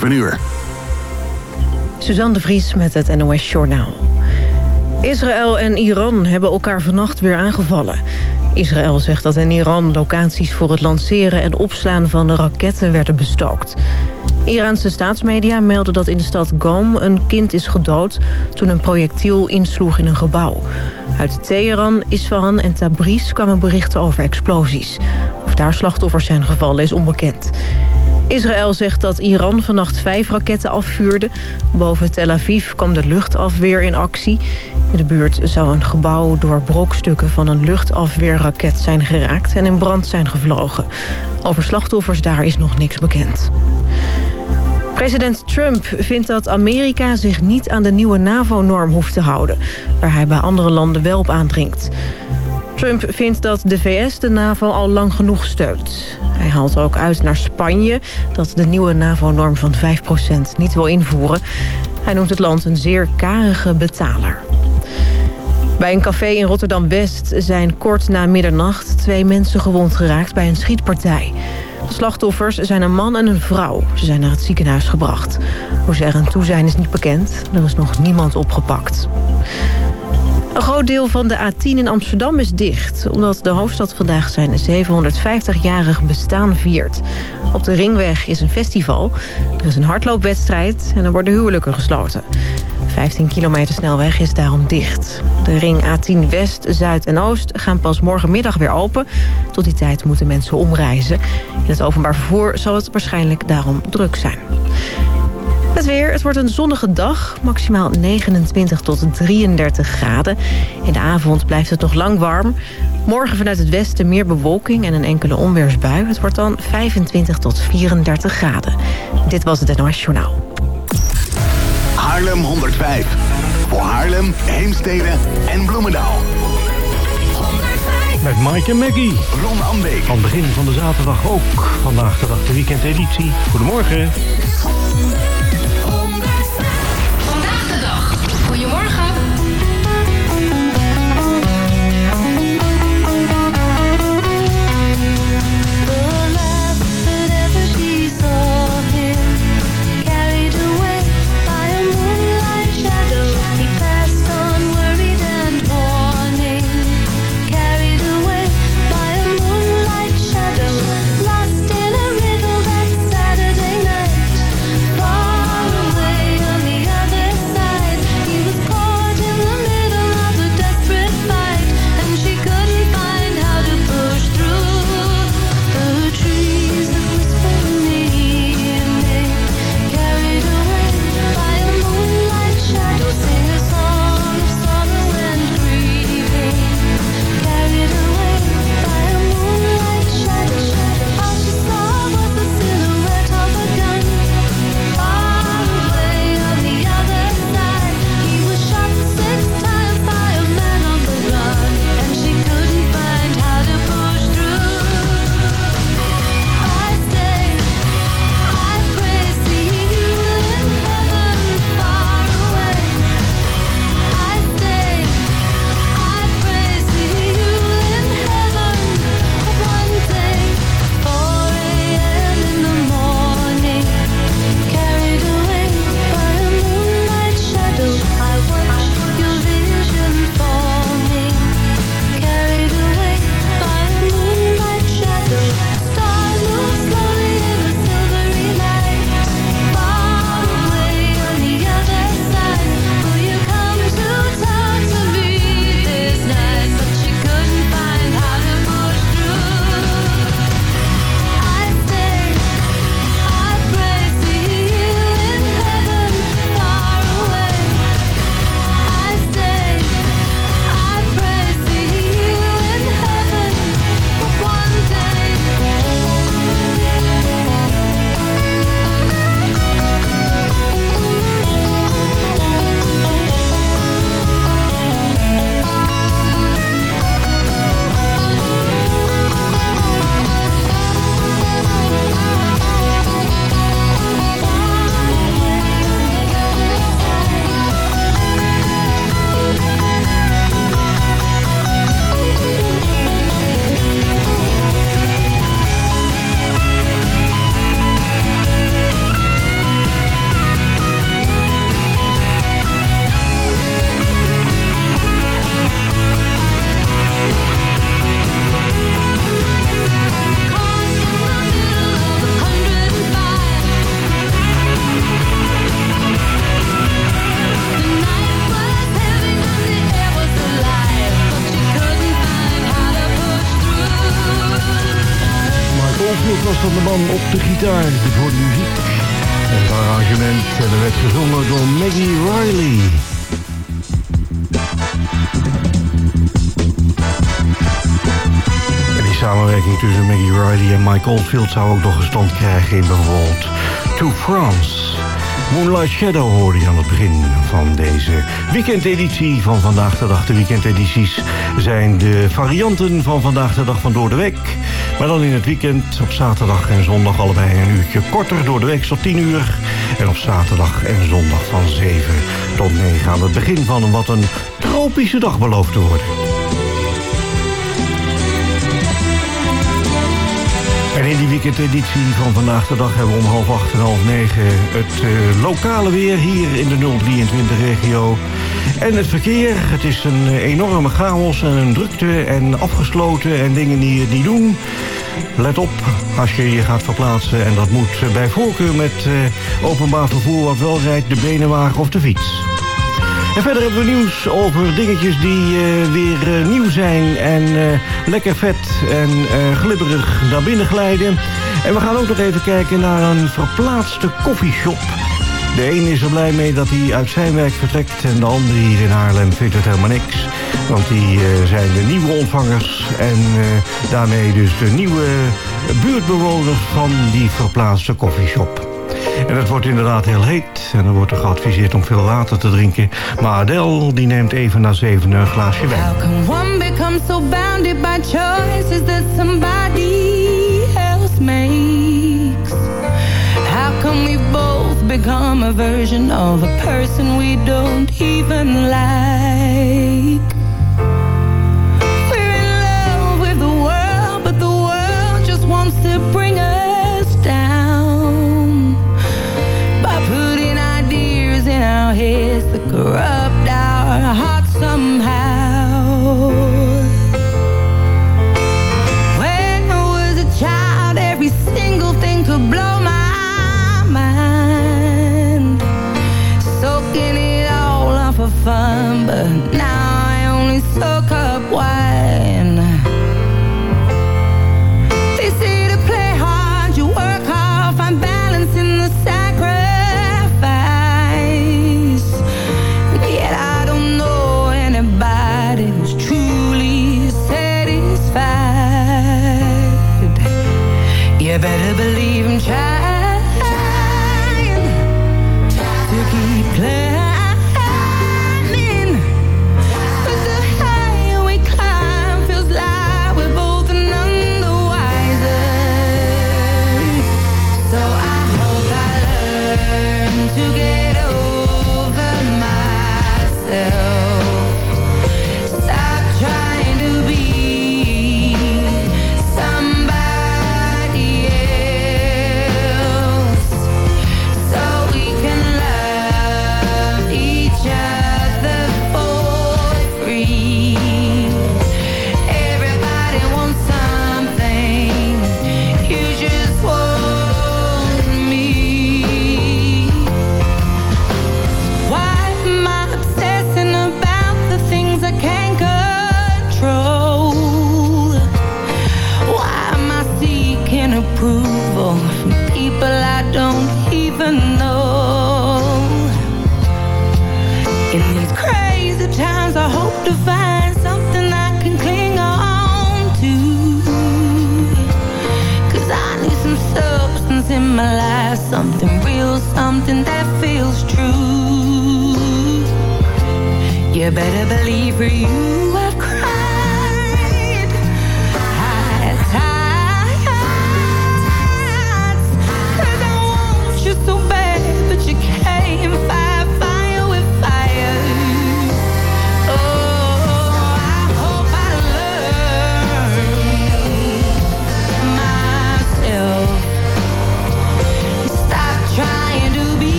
7 uur. Suzanne de Vries met het NOS Journaal. Israël en Iran hebben elkaar vannacht weer aangevallen. Israël zegt dat in Iran locaties voor het lanceren en opslaan van raketten werden bestookt. Iraanse staatsmedia melden dat in de stad Qom een kind is gedood... toen een projectiel insloeg in een gebouw. Uit Teheran, Isfahan en Tabriz kwamen berichten over explosies. Of daar slachtoffers zijn gevallen is onbekend. Israël zegt dat Iran vannacht vijf raketten afvuurde. Boven Tel Aviv kwam de luchtafweer in actie. In de buurt zou een gebouw door brokstukken van een luchtafweerraket zijn geraakt... en in brand zijn gevlogen. Over slachtoffers daar is nog niks bekend. President Trump vindt dat Amerika zich niet aan de nieuwe NAVO-norm hoeft te houden... waar hij bij andere landen wel op aandringt. Trump vindt dat de VS de NAVO al lang genoeg steunt. Hij haalt ook uit naar Spanje dat de nieuwe NAVO-norm van 5% niet wil invoeren. Hij noemt het land een zeer karige betaler. Bij een café in Rotterdam-West zijn kort na middernacht... twee mensen gewond geraakt bij een schietpartij. De slachtoffers zijn een man en een vrouw. Ze zijn naar het ziekenhuis gebracht. Hoe ze er aan toe zijn is niet bekend. Er is nog niemand opgepakt. Een groot deel van de A10 in Amsterdam is dicht... omdat de hoofdstad vandaag zijn 750-jarig bestaan viert. Op de Ringweg is een festival. Er is een hardloopwedstrijd en er worden huwelijken gesloten. 15 kilometer snelweg is daarom dicht. De ring A10 West, Zuid en Oost gaan pas morgenmiddag weer open. Tot die tijd moeten mensen omreizen. In het openbaar vervoer zal het waarschijnlijk daarom druk zijn. Het weer, het wordt een zonnige dag, maximaal 29 tot 33 graden. In de avond blijft het nog lang warm. Morgen vanuit het westen meer bewolking en een enkele onweersbui. Het wordt dan 25 tot 34 graden. Dit was het NOS Journaal. Haarlem 105. Voor Haarlem, Heemstede en Bloemendaal. Met Mike en Maggie. Ron Ambeek. Van begin van de zaterdag ook. Vandaag de dag de weekendeditie. Goedemorgen. Dan de man op de gitaar voor de muziek. En het arrangement en werd gezongen door Maggie Riley. En die samenwerking tussen Maggie Riley en Mike Oldfield zou ook nog een stand krijgen in bijvoorbeeld To France. Moonlight Shadow hoorde je aan het begin van deze weekendeditie van Vandaag de Dag. De weekendedities zijn de varianten van Vandaag de Dag van Door de Week. Maar dan in het weekend op zaterdag en zondag allebei een uurtje korter. Door de week tot 10 uur. En op zaterdag en zondag van 7 tot 9 aan het begin van wat een tropische dag belooft te worden. En in die weekendeditie van vandaag de dag hebben we om half acht en half negen het uh, lokale weer hier in de 023-regio. En het verkeer, het is een enorme chaos en een drukte en afgesloten en dingen die het niet doen. Let op als je je gaat verplaatsen en dat moet bij voorkeur met uh, openbaar vervoer wat wel rijdt, de benenwagen of de fiets. En verder hebben we nieuws over dingetjes die uh, weer uh, nieuw zijn en lekker vet en glibberig naar binnen glijden. En we gaan ook nog even kijken naar een verplaatste koffieshop. De een is er blij mee dat hij uit zijn werk vertrekt en de andere hier in Haarlem vindt het helemaal niks. Want die zijn de nieuwe ontvangers en daarmee dus de nieuwe buurtbewoners van die verplaatste koffieshop. En het wordt inderdaad heel heet. En er wordt er geadviseerd om veel water te drinken. Maar Adele, die neemt even na zeven een glaasje wijn. How can one become so bounded by choices that somebody else makes? How can we both become a version of a person we don't even like?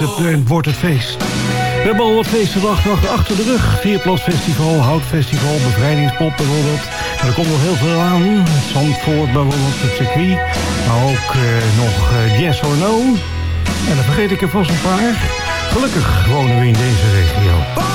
Eh, het, wordt het feest. We hebben al wat feesten achter de rug. Vierplasfestival, Houtfestival, Bevrijdingspop bijvoorbeeld. Er komt nog heel veel aan. Zandvoort bijvoorbeeld, het circuit. Maar ook eh, nog eh, Yes or No. En dan vergeet ik er vast een paar. Gelukkig wonen we in deze regio.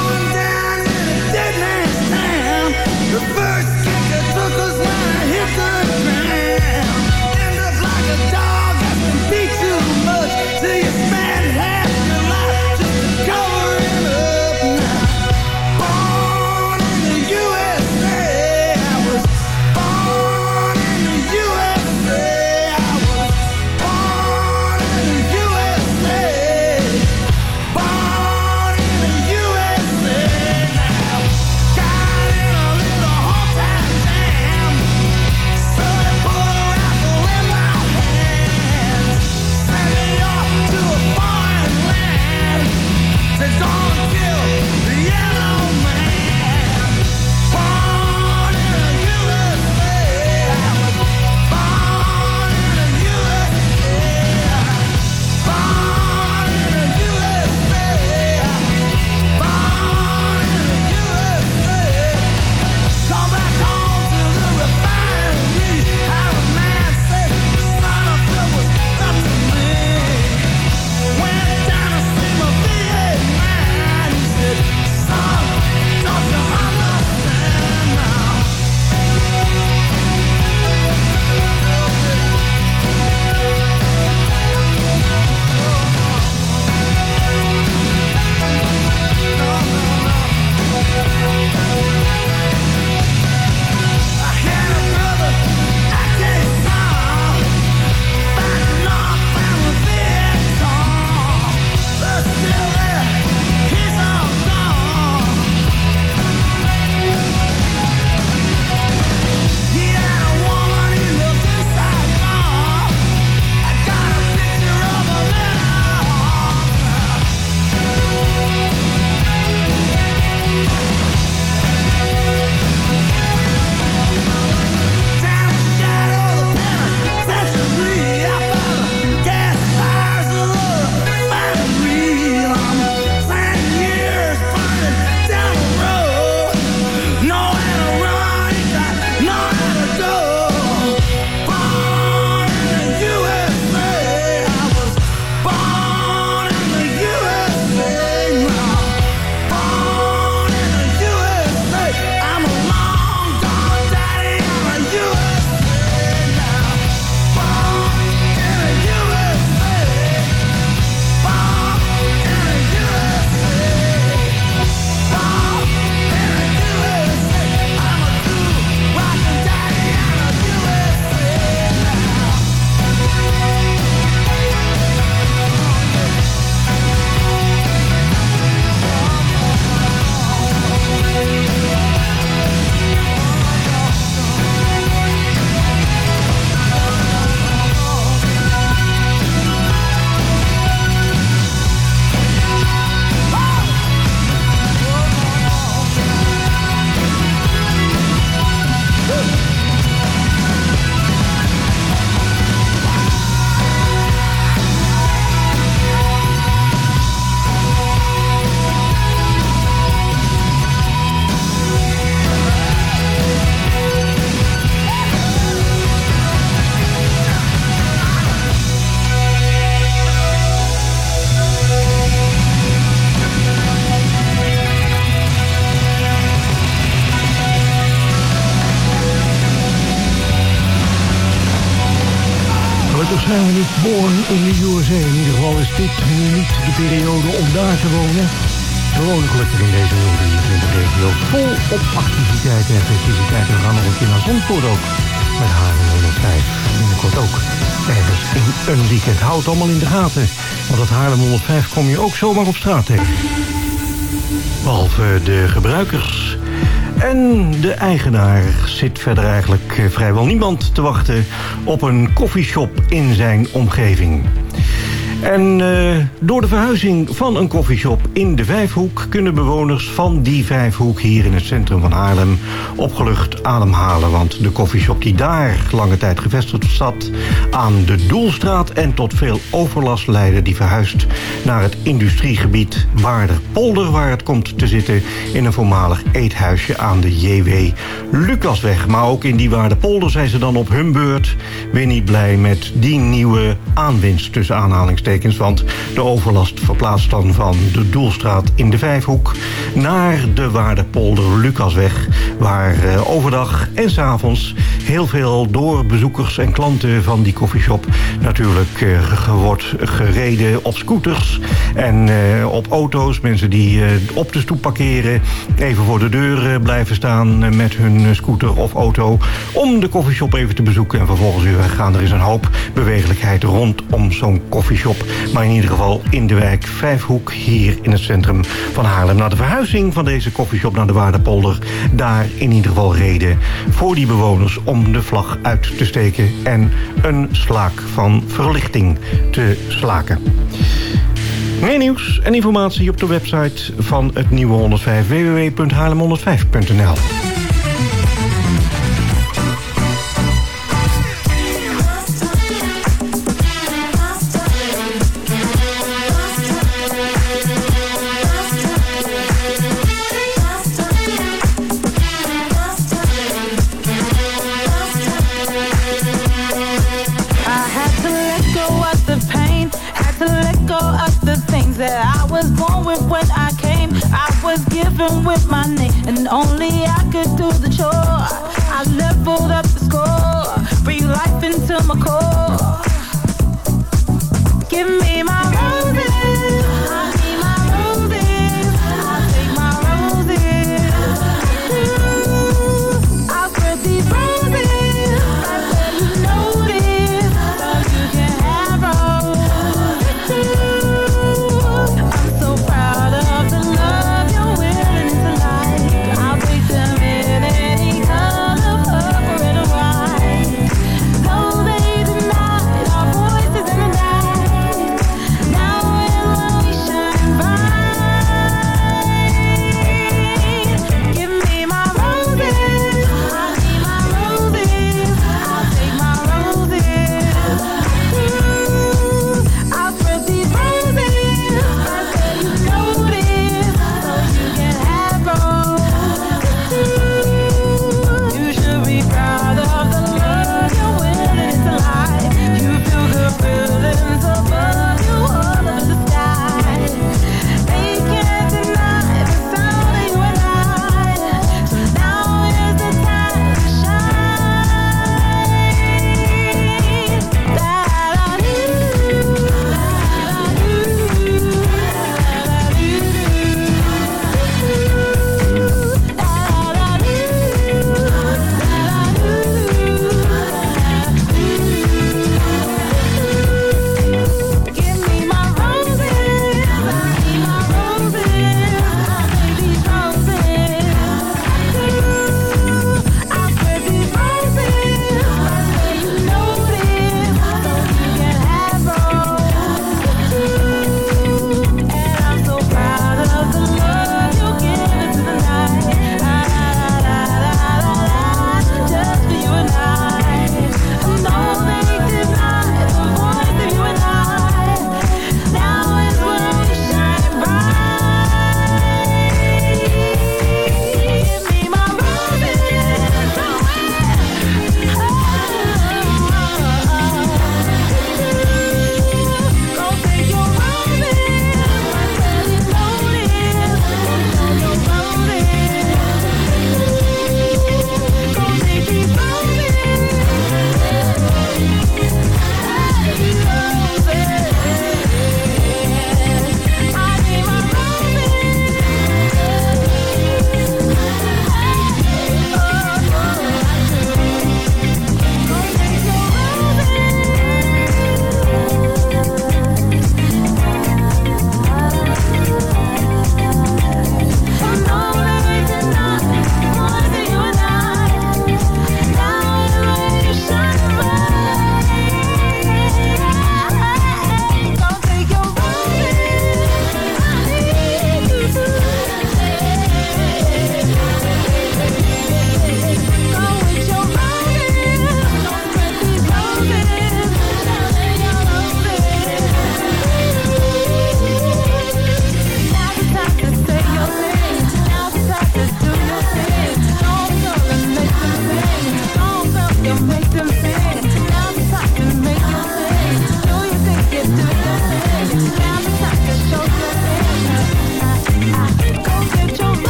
Born in de USA. In ieder geval is dit niet de periode om daar te wonen. We wonen gelukkig in deze 023-regio vol op activiteiten en festiviteiten. We gaan nog een keer naar Zandvoort ook. Met Hagen 105. Binnenkort ook ergens in een weekend. Houd allemaal in de gaten. Want dat Haarlem 105 kom je ook zomaar op straat tegen. Behalve de gebruikers en de eigenaar zit verder eigenlijk eh, vrijwel niemand te wachten op een koffieshop in zijn omgeving. En uh, door de verhuizing van een koffieshop in de Vijfhoek... kunnen bewoners van die Vijfhoek hier in het centrum van Haarlem... opgelucht ademhalen. Want de koffieshop die daar lange tijd gevestigd zat... aan de Doelstraat en tot veel overlast leidde... die verhuist naar het industriegebied Waarderpolder... waar het komt te zitten in een voormalig eethuisje aan de J.W. Lucasweg. Maar ook in die Waarderpolder zijn ze dan op hun beurt... weer niet blij met die nieuwe aanwinst tussen aanhalingstekens want de overlast verplaatst dan van de Doelstraat in de Vijfhoek... naar de Waardepolder Lucasweg... waar eh, overdag en s avonds heel veel doorbezoekers en klanten van die koffieshop... natuurlijk uh, wordt gereden op scooters en uh, op auto's. Mensen die op de stoep parkeren, even voor de deur blijven staan... met hun scooter of auto om de koffieshop even te bezoeken... en vervolgens weer gaan. Er is een hoop bewegelijkheid rondom zo'n koffieshop. Maar in ieder geval in de wijk Vijfhoek, hier in het centrum van Haarlem. Na de verhuizing van deze koffieshop naar de Waardepolder... daar in ieder geval reden voor die bewoners om de vlag uit te steken... en een slaak van verlichting te slaken. Meer nieuws en informatie op de website van het Nieuwe 105 www.haarlem105.nl only I could do the chore. I leveled up the score, breathe life into my core.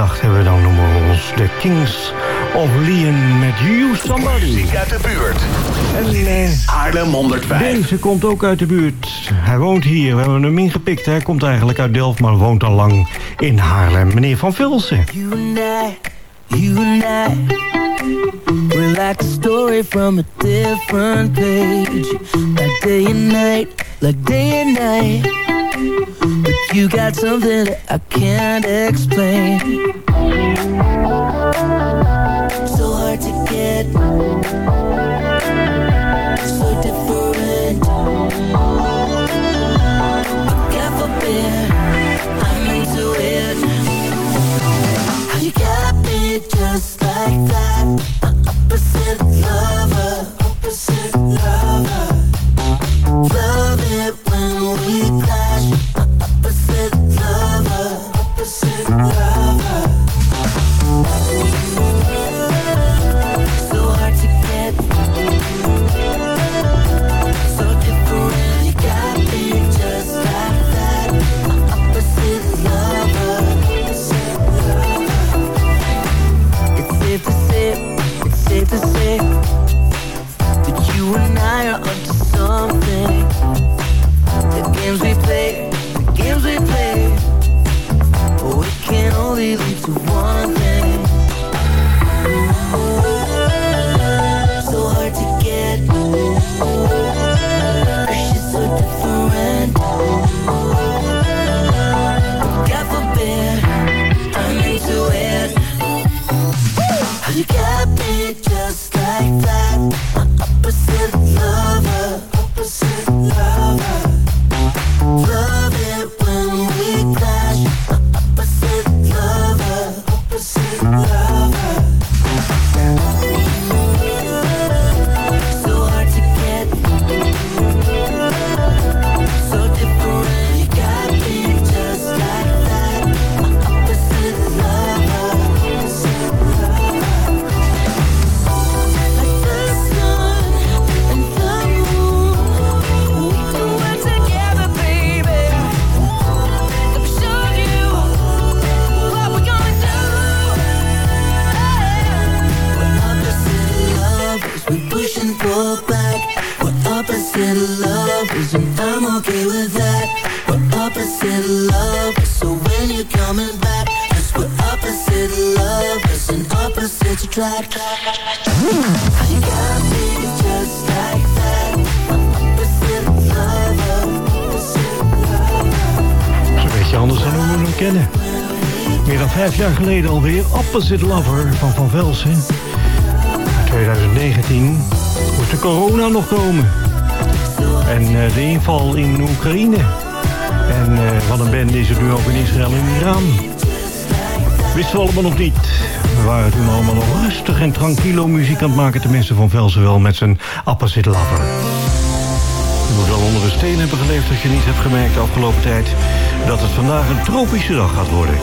Gedacht hebben... dan noemen we ons de Kings of Leon met You Somebody. Muziek uit de buurt. En eh, Haarlem 105. deze komt ook uit de buurt. Hij woont hier, we hebben hem ingepikt. Hij komt eigenlijk uit Delft, maar woont al lang in Haarlem. Meneer Van Vilsen. You and I, you and I We're like a story from a different page Like day and night, like day and night you got something that I can't explain. So hard to get. So different. God forbid I'm into it. How you got me just like that. Opposite Lover van Van Velsen. In 2019 moest de corona nog komen. En eh, de inval in Oekraïne. En eh, wat een bende is het nu ook in Israël en Iran. Wisten we allemaal nog niet. We waren toen allemaal nog rustig en tranquilo muziek aan het maken. Tenminste van Velsen wel met zijn Opposite Lover. Je moet wel onder een steen hebben geleefd als je niet hebt gemerkt de afgelopen tijd dat het vandaag een tropische dag gaat worden.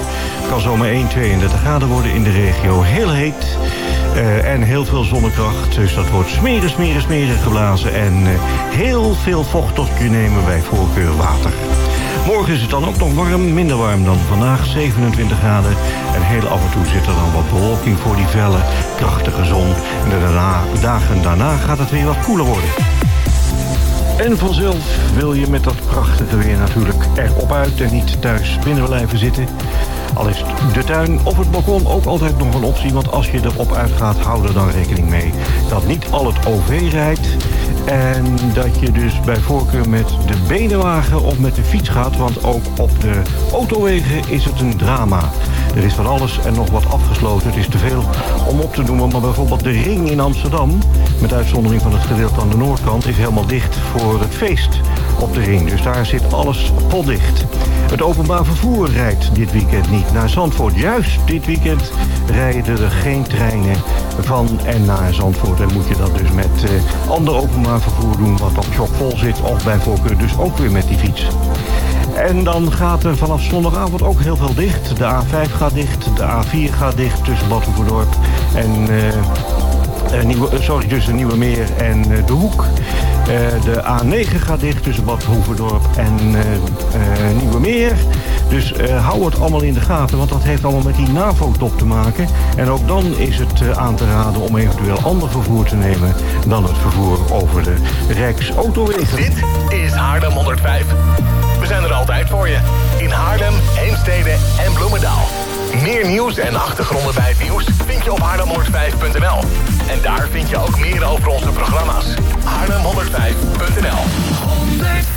Kan zomaar 1, 32 graden worden in de regio. Heel heet eh, en heel veel zonnekracht. Dus dat wordt smeren, smeren, smeren geblazen. En eh, heel veel vocht tot je nemen bij voorkeur water. Morgen is het dan ook nog warm, minder warm dan vandaag, 27 graden. En heel af en toe zit er dan wat bewolking voor die felle, krachtige zon. En de daarna, dagen daarna gaat het weer wat koeler worden. En vanzelf wil je met dat prachtige weer natuurlijk erop uit en niet thuis binnen blijven zitten. Al is de tuin of het balkon ook altijd nog een optie. Want als je erop uitgaat, hou er dan rekening mee dat niet al het OV rijdt. En dat je dus bij voorkeur met de benenwagen of met de fiets gaat. Want ook op de autowegen is het een drama. Er is van alles en nog wat afgesloten. Het is te veel om op te noemen. Maar bijvoorbeeld de ring in Amsterdam, met uitzondering van het gedeelte aan de noordkant, is helemaal dicht voor het feest op de ring. Dus daar zit alles potdicht. Het openbaar vervoer rijdt dit weekend niet naar Zandvoort. Juist dit weekend rijden er geen treinen van en naar Zandvoort. En moet je dat dus met eh, ander openbaar vervoer doen wat op chockvol zit. Of bij voorkeur dus ook weer met die fiets. En dan gaat er vanaf zondagavond ook heel veel dicht. De A5 gaat dicht, de A4 gaat dicht tussen Battenverdorp en... eh, nieuwe, eh, sorry, tussen Nieuwe Meer en eh, De Hoek. Eh, de A9 gaat dicht tussen Bad Hoeverdorp en eh, eh, Nieuwe Meer. Dus hou het allemaal in de gaten, want dat heeft allemaal met die NAVO-top te maken. En ook dan is het aan te raden om eventueel ander vervoer te nemen... dan het vervoer over de Rijksautowegen. Dit is Haarlem 105. We zijn er altijd voor je. In Haarlem, Heemstede en Bloemendaal. Meer nieuws en achtergronden bij het nieuws vind je op haarlem105.nl. En daar vind je ook meer over onze programma's. Arnhem105.nl 105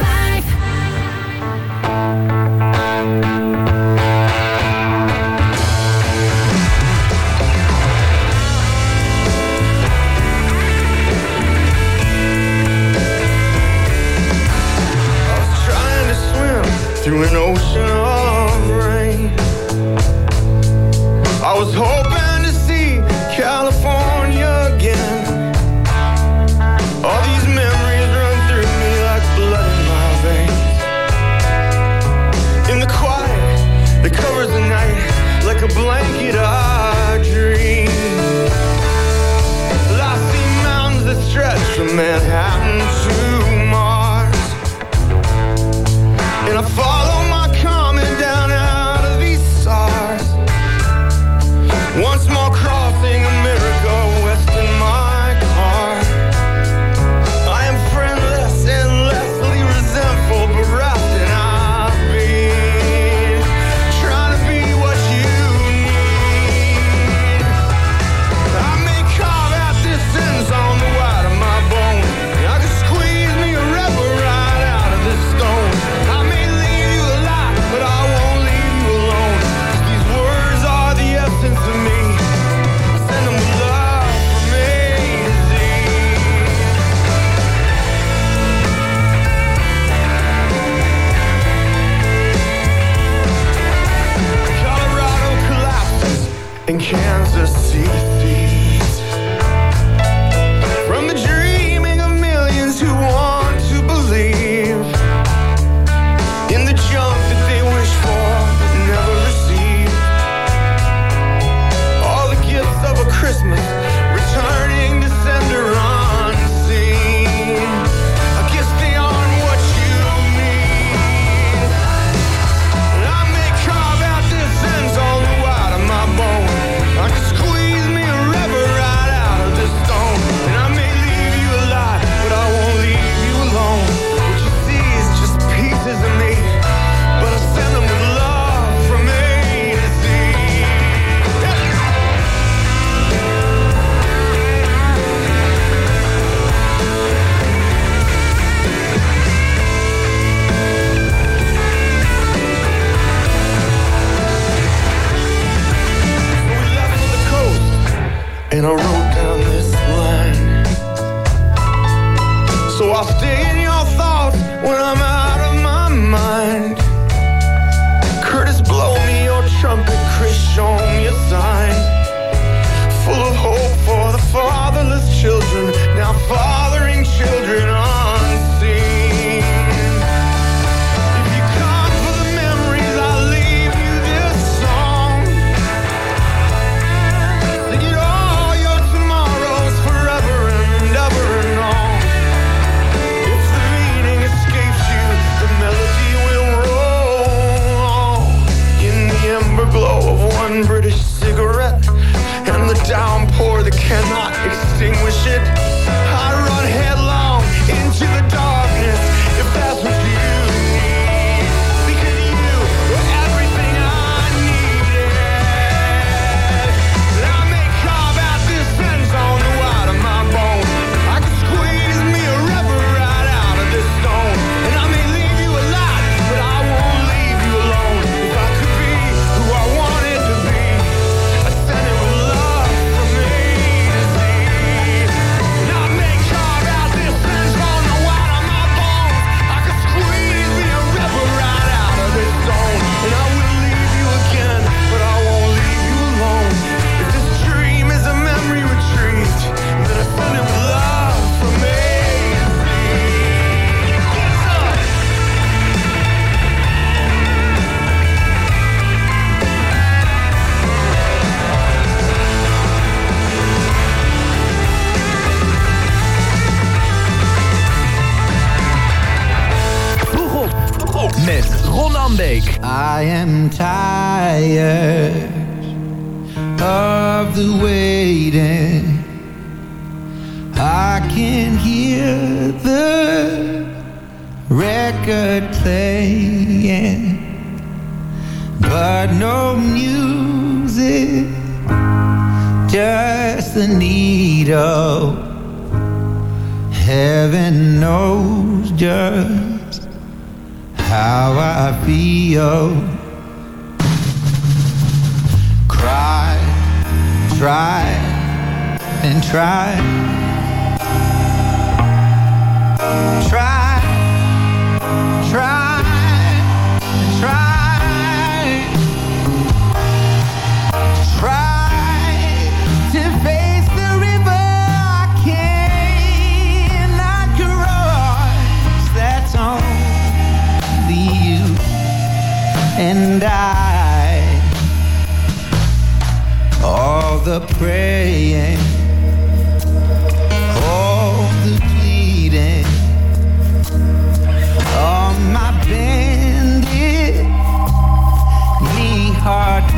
through an ocean of rain. I was hoping. Manhattan. The praying, all the pleading, my bended knee heart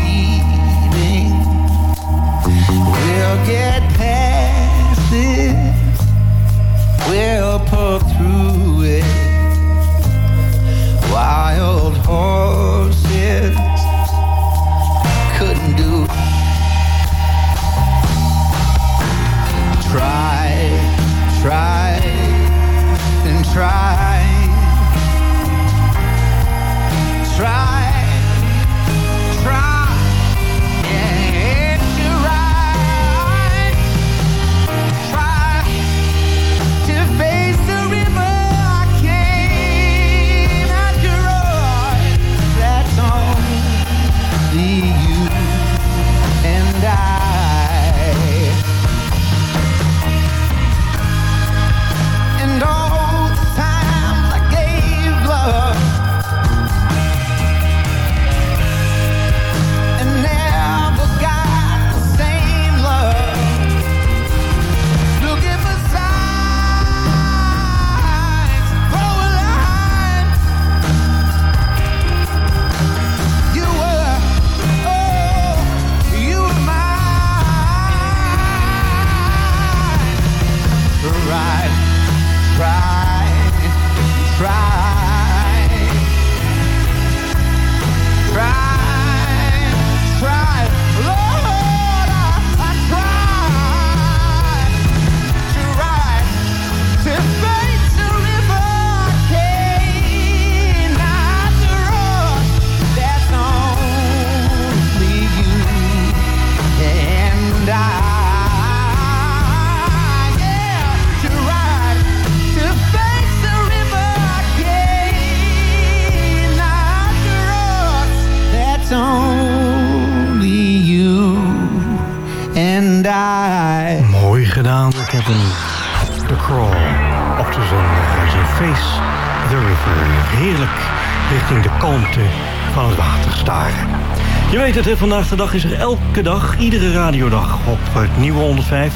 Vandaag de dag is er elke dag, iedere radiodag op het nieuwe 105.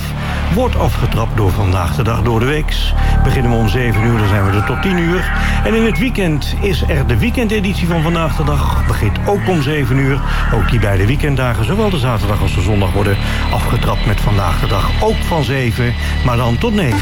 Wordt afgetrapt door vandaag de dag door de weeks. Beginnen we om 7 uur, dan zijn we er tot 10 uur. En in het weekend is er de weekendeditie van vandaag de dag. Begint ook om 7 uur. Ook die beide weekenddagen, zowel de zaterdag als de zondag, worden afgetrapt met vandaag de dag. Ook van 7, maar dan tot 9.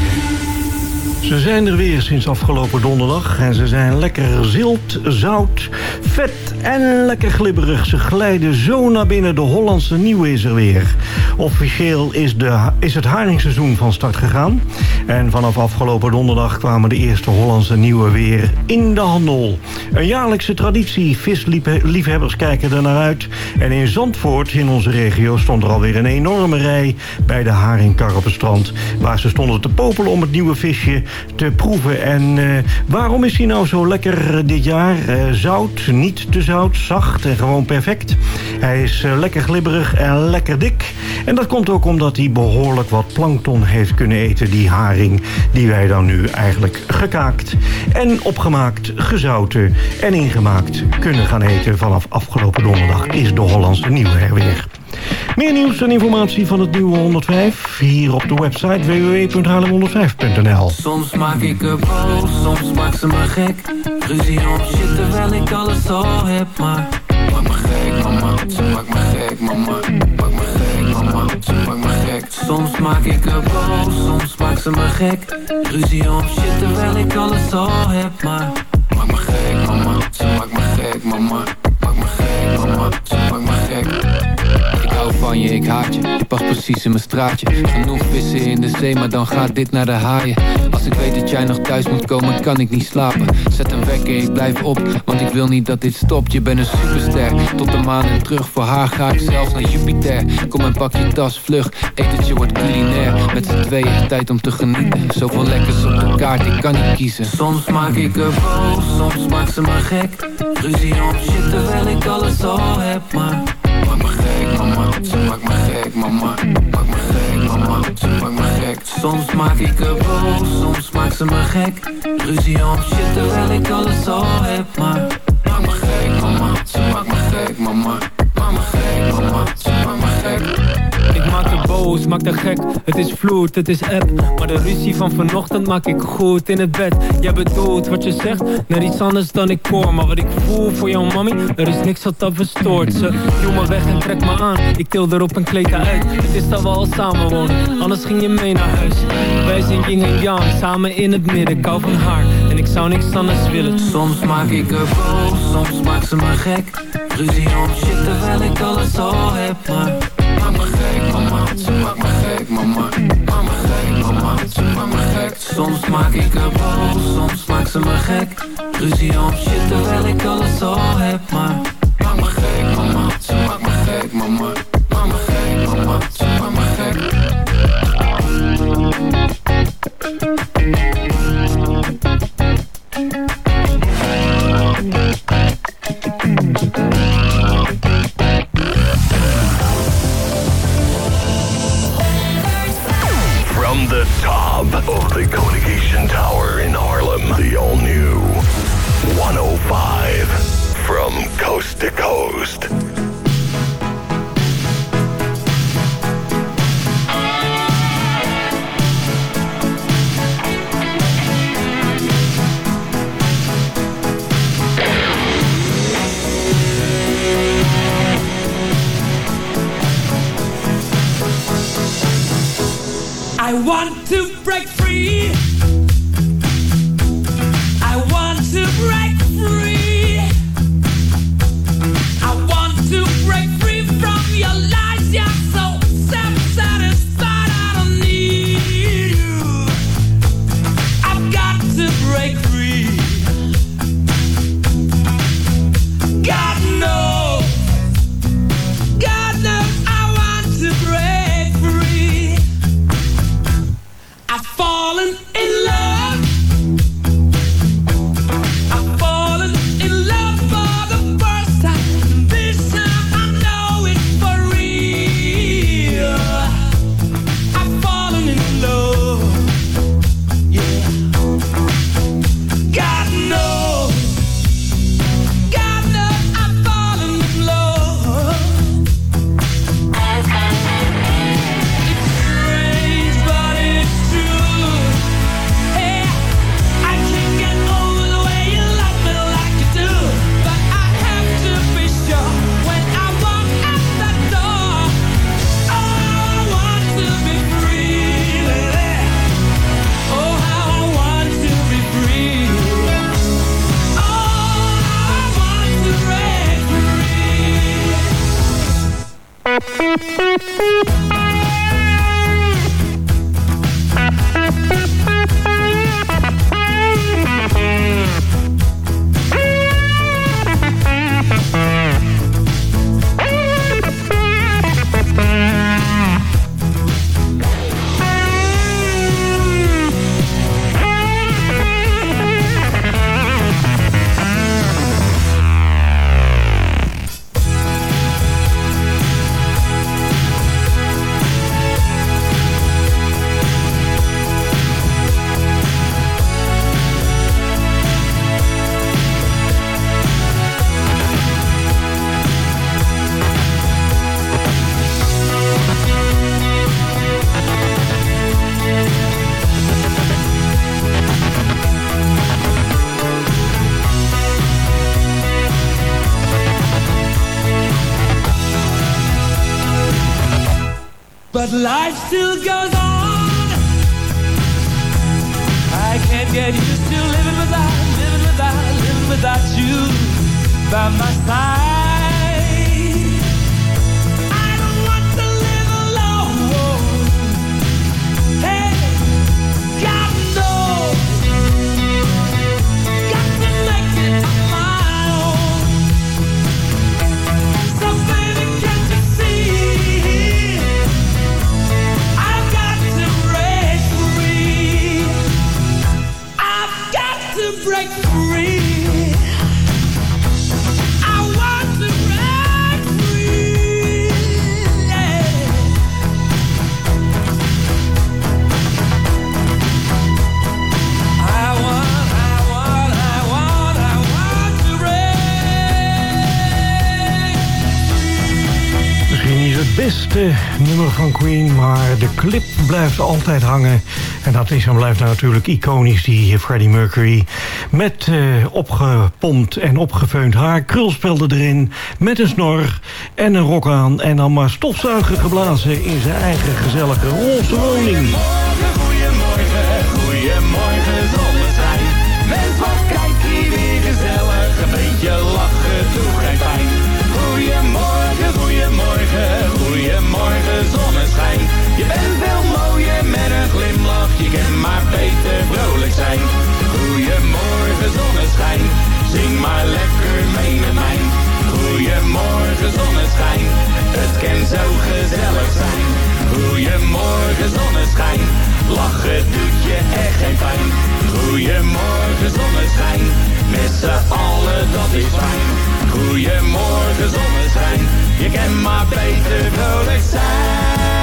Ze zijn er weer sinds afgelopen donderdag. En ze zijn lekker zilt, zout, vet en lekker glibberig. Ze glijden zo naar binnen. De Hollandse nieuwe is er weer. Officieel is, de, is het haringseizoen van start gegaan. En vanaf afgelopen donderdag kwamen de eerste Hollandse nieuwe weer in de handel. Een jaarlijkse traditie. Visliefhebbers kijken er naar uit. En in Zandvoort, in onze regio, stond er alweer een enorme rij... bij de haringkar op het strand. Waar ze stonden te popelen om het nieuwe visje te proeven. En eh, waarom is hij nou zo lekker eh, dit jaar? Eh, zout, niet te zout, zacht en gewoon perfect. Hij is lekker glibberig en lekker dik. En dat komt ook omdat hij behoorlijk wat plankton heeft kunnen eten, die haring. Die wij dan nu eigenlijk gekaakt en opgemaakt, gezouten en ingemaakt kunnen gaan eten. Vanaf afgelopen donderdag is de Hollandse nieuwe er weer. Meer nieuws en informatie van het nieuwe 105... hier op de website www.haarlem105.nl Soms maak ik er boos, soms maakt ze me gek Ruzie om shit terwijl ik alles al heb Maar maak me gek mama, ze maakt me gek mama Maak me gek maakt me gek Soms maak ik er boos, soms maakt ze me gek. Ruzie om shit terwijl ik alles al heb Maar maak me gek mama, ze maakt me gek mama je, ik haat je, je past precies in mijn straatje. Genoeg vissen in de zee, maar dan gaat dit naar de haaien. Als ik weet dat jij nog thuis moet komen, kan ik niet slapen. Zet een wekker, ik blijf op, want ik wil niet dat dit stopt. Je bent een superster, tot de maan en terug Voor haar ga ik zelfs naar Jupiter. Kom en pak je tas, vlug, etentje wordt culinair. Met z'n tweeën, tijd om te genieten. Zoveel lekkers op de kaart, ik kan niet kiezen. Soms maak ik er boos, soms maakt ze me gek. Ruzie om shit, terwijl ik alles al heb, maar gek, mama, ze maakt me gek, mama. Maak me gek, mama, ze maakt me gek. Soms maak ik er boos, soms maakt ze me gek. Ruzie om shit terwijl ik alles al heb, maar. Maak me gek, mama, ze maakt me gek, mama Maak me gek, mama, gek. Ik maak er boos, maak er gek. Het is vloed, het is app. Maar de ruzie van vanochtend maak ik goed in het bed. Jij bedoelt wat je zegt Naar iets anders dan ik hoor. Maar wat ik voel voor jouw mami Er is niks wat dat verstoort. Ze duw me weg en trek me aan. Ik til erop en kleed haar uit. Het is dat we al samen wonen. Anders ging je mee naar huis. Wij zijn yin en yang Samen in het midden, kou van haar En ik zou niks anders willen. Soms maak ik er boos Soms maakt ze me gek. Ruzie om shit terwijl ik alles al heb Maar maak me gek mama, ze maakt me gek mama. Maak me gek mama, me gek. Soms maak ik er boos, soms maakt ze me gek. Ruzie om shit terwijl ik alles al heb Maar Maar de clip blijft altijd hangen. En dat is en blijft natuurlijk iconisch, die Freddie Mercury. Met eh, opgepompt en opgefeund haar, krulspelden erin, met een snor en een rok aan. En dan maar stofzuigen geblazen in zijn eigen gezellige roze woning. Beter vrolijk zijn. Goedemorgen zonneschijn. Zing maar lekker mee met mij. Goedemorgen zonneschijn. Het kan zo gezellig zijn. Goedemorgen zonneschijn. Lachen doet je echt geen pijn. Goedemorgen zonneschijn. Met z'n allen, dat is fijn. Goedemorgen zonneschijn. Je kan maar beter vrolijk zijn.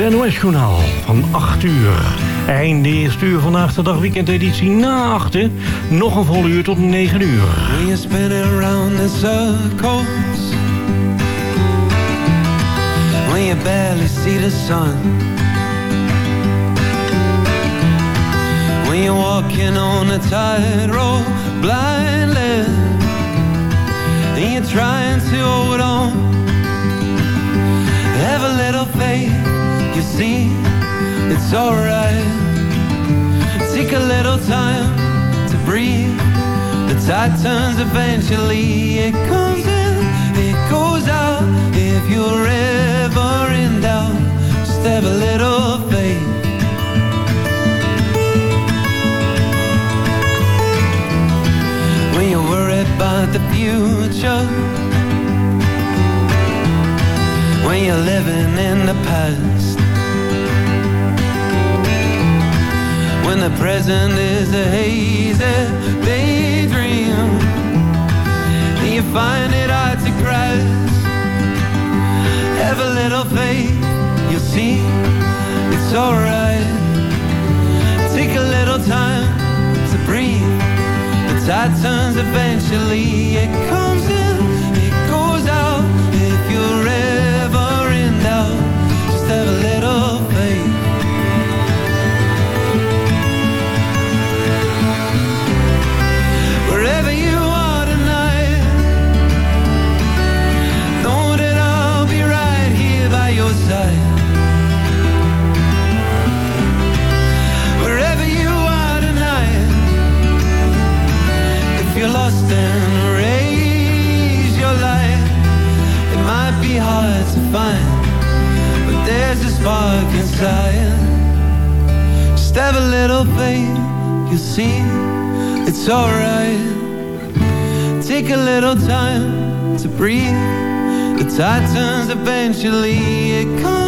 Het NOS-journaal van 8 uur. Einde eerste uur vandaag de dag weekendeditie na 8. Nog een volle uur tot 9 uur. You're spinning around in circles When you barely see the sun When you're walking on a tightrope blindly And you're trying to hold on Have a little faith, you see, it's alright. Take a little time to breathe. The tide turns eventually It comes in, it goes out. If you're ever in doubt Just have a little faith. When you're worried about the future When you're living in the past When the present is a hazy daydream And you find it hard to grasp Have a little faith, you'll see It's alright. Take a little time to breathe. The tide turns eventually It comes in, find But there's a spark inside. Just have a little faith, you'll see It's alright. Take a little time to breathe. The tide turns eventually It comes